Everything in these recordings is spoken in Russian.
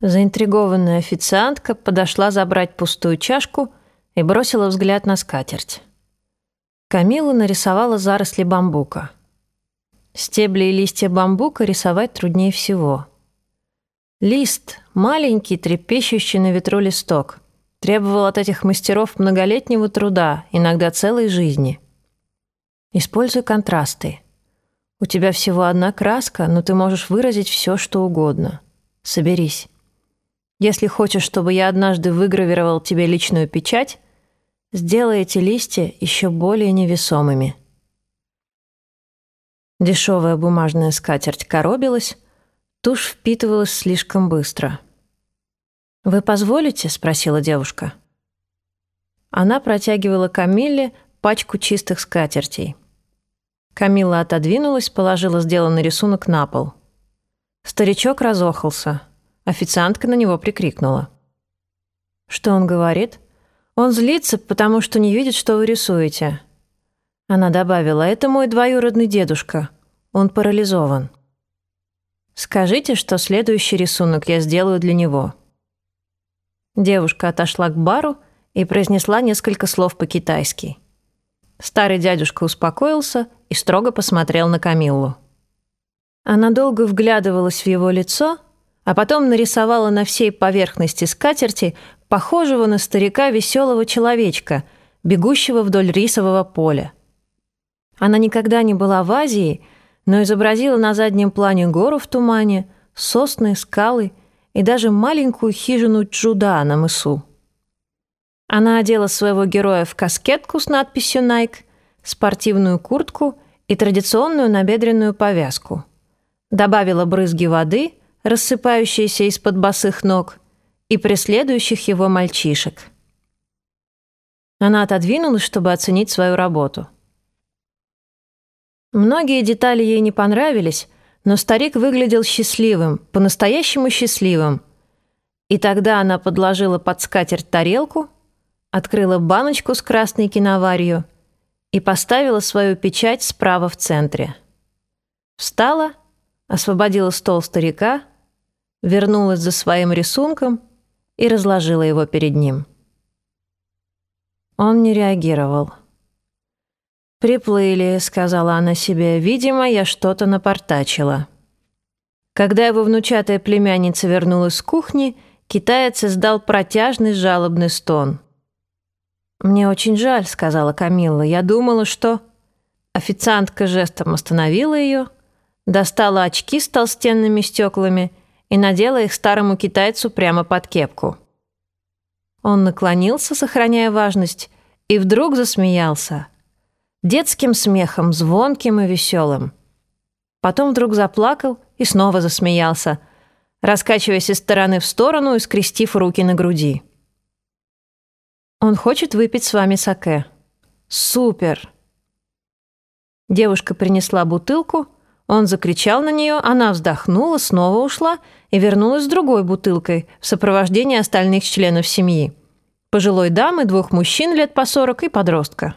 Заинтригованная официантка подошла забрать пустую чашку и бросила взгляд на скатерть. Камила нарисовала заросли бамбука. Стебли и листья бамбука рисовать труднее всего. Лист, маленький, трепещущий на ветру листок, требовал от этих мастеров многолетнего труда, иногда целой жизни. Используй контрасты. У тебя всего одна краска, но ты можешь выразить все, что угодно. Соберись. Если хочешь, чтобы я однажды выгравировал тебе личную печать, сделай эти листья еще более невесомыми. Дешевая бумажная скатерть коробилась, тушь впитывалась слишком быстро. «Вы позволите?» — спросила девушка. Она протягивала Камилле пачку чистых скатертей. Камилла отодвинулась, положила сделанный рисунок на пол. Старичок разохался. Официантка на него прикрикнула. «Что он говорит?» «Он злится, потому что не видит, что вы рисуете». Она добавила, «Это мой двоюродный дедушка. Он парализован». «Скажите, что следующий рисунок я сделаю для него». Девушка отошла к бару и произнесла несколько слов по-китайски. Старый дядюшка успокоился и строго посмотрел на Камиллу. Она долго вглядывалась в его лицо, а потом нарисовала на всей поверхности скатерти похожего на старика веселого человечка, бегущего вдоль рисового поля. Она никогда не была в Азии, но изобразила на заднем плане гору в тумане, сосны, скалы и даже маленькую хижину Джуда на мысу. Она одела своего героя в каскетку с надписью Nike, спортивную куртку и традиционную набедренную повязку. Добавила брызги воды, рассыпающиеся из-под босых ног, и преследующих его мальчишек. Она отодвинулась, чтобы оценить свою работу. Многие детали ей не понравились, но старик выглядел счастливым, по-настоящему счастливым. И тогда она подложила под скатерть тарелку, открыла баночку с красной киноварью и поставила свою печать справа в центре. Встала, освободила стол старика, вернулась за своим рисунком и разложила его перед ним. Он не реагировал. «Приплыли», — сказала она себе, — «видимо, я что-то напортачила». Когда его внучатая племянница вернулась с кухни, китаец издал протяжный жалобный стон. «Мне очень жаль», — сказала Камилла. «Я думала, что...» Официантка жестом остановила ее, достала очки с толстенными стеклами и надела их старому китайцу прямо под кепку. Он наклонился, сохраняя важность, и вдруг засмеялся. Детским смехом, звонким и веселым. Потом вдруг заплакал и снова засмеялся, раскачиваясь из стороны в сторону и скрестив руки на груди. Он хочет выпить с вами саке. Супер! Девушка принесла бутылку, он закричал на нее, она вздохнула, снова ушла и вернулась с другой бутылкой в сопровождении остальных членов семьи. Пожилой дамы, двух мужчин лет по сорок и подростка.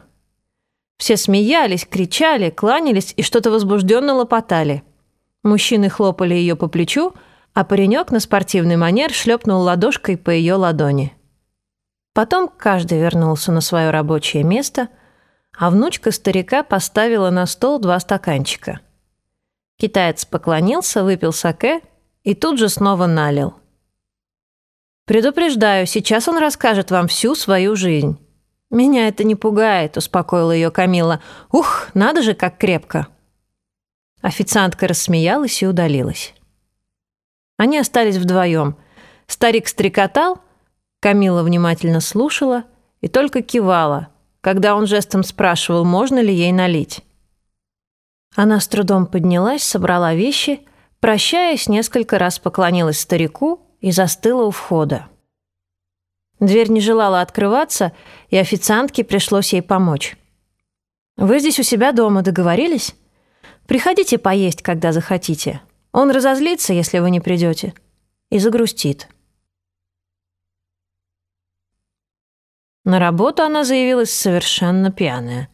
Все смеялись, кричали, кланялись и что-то возбужденно лопотали. Мужчины хлопали ее по плечу, а паренек на спортивный манер шлепнул ладошкой по ее ладони. Потом каждый вернулся на свое рабочее место, а внучка старика поставила на стол два стаканчика. Китаец поклонился, выпил саке и тут же снова налил. «Предупреждаю, сейчас он расскажет вам всю свою жизнь». «Меня это не пугает», — успокоила ее Камила. «Ух, надо же, как крепко». Официантка рассмеялась и удалилась. Они остались вдвоем. Старик стрекотал, Камила внимательно слушала и только кивала, когда он жестом спрашивал, можно ли ей налить. Она с трудом поднялась, собрала вещи, прощаясь, несколько раз поклонилась старику и застыла у входа. Дверь не желала открываться, и официантке пришлось ей помочь. «Вы здесь у себя дома договорились? Приходите поесть, когда захотите. Он разозлится, если вы не придете, и загрустит». На работу она заявилась совершенно пьяная.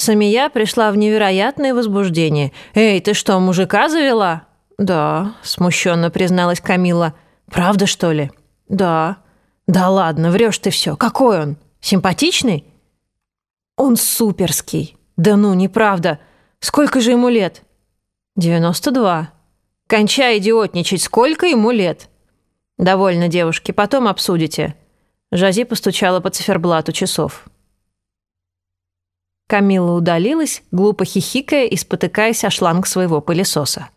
Самия пришла в невероятное возбуждение. «Эй, ты что, мужика завела?» «Да», — смущенно призналась Камила. «Правда, что ли?» «Да». «Да ладно, врешь ты все. Какой он? Симпатичный?» «Он суперский». «Да ну, неправда. Сколько же ему лет?» «Девяносто два». «Кончай идиотничать. Сколько ему лет?» «Довольно, девушки. Потом обсудите». Жази постучала по циферблату часов. Камила удалилась, глупо хихикая и спотыкаясь о шланг своего пылесоса.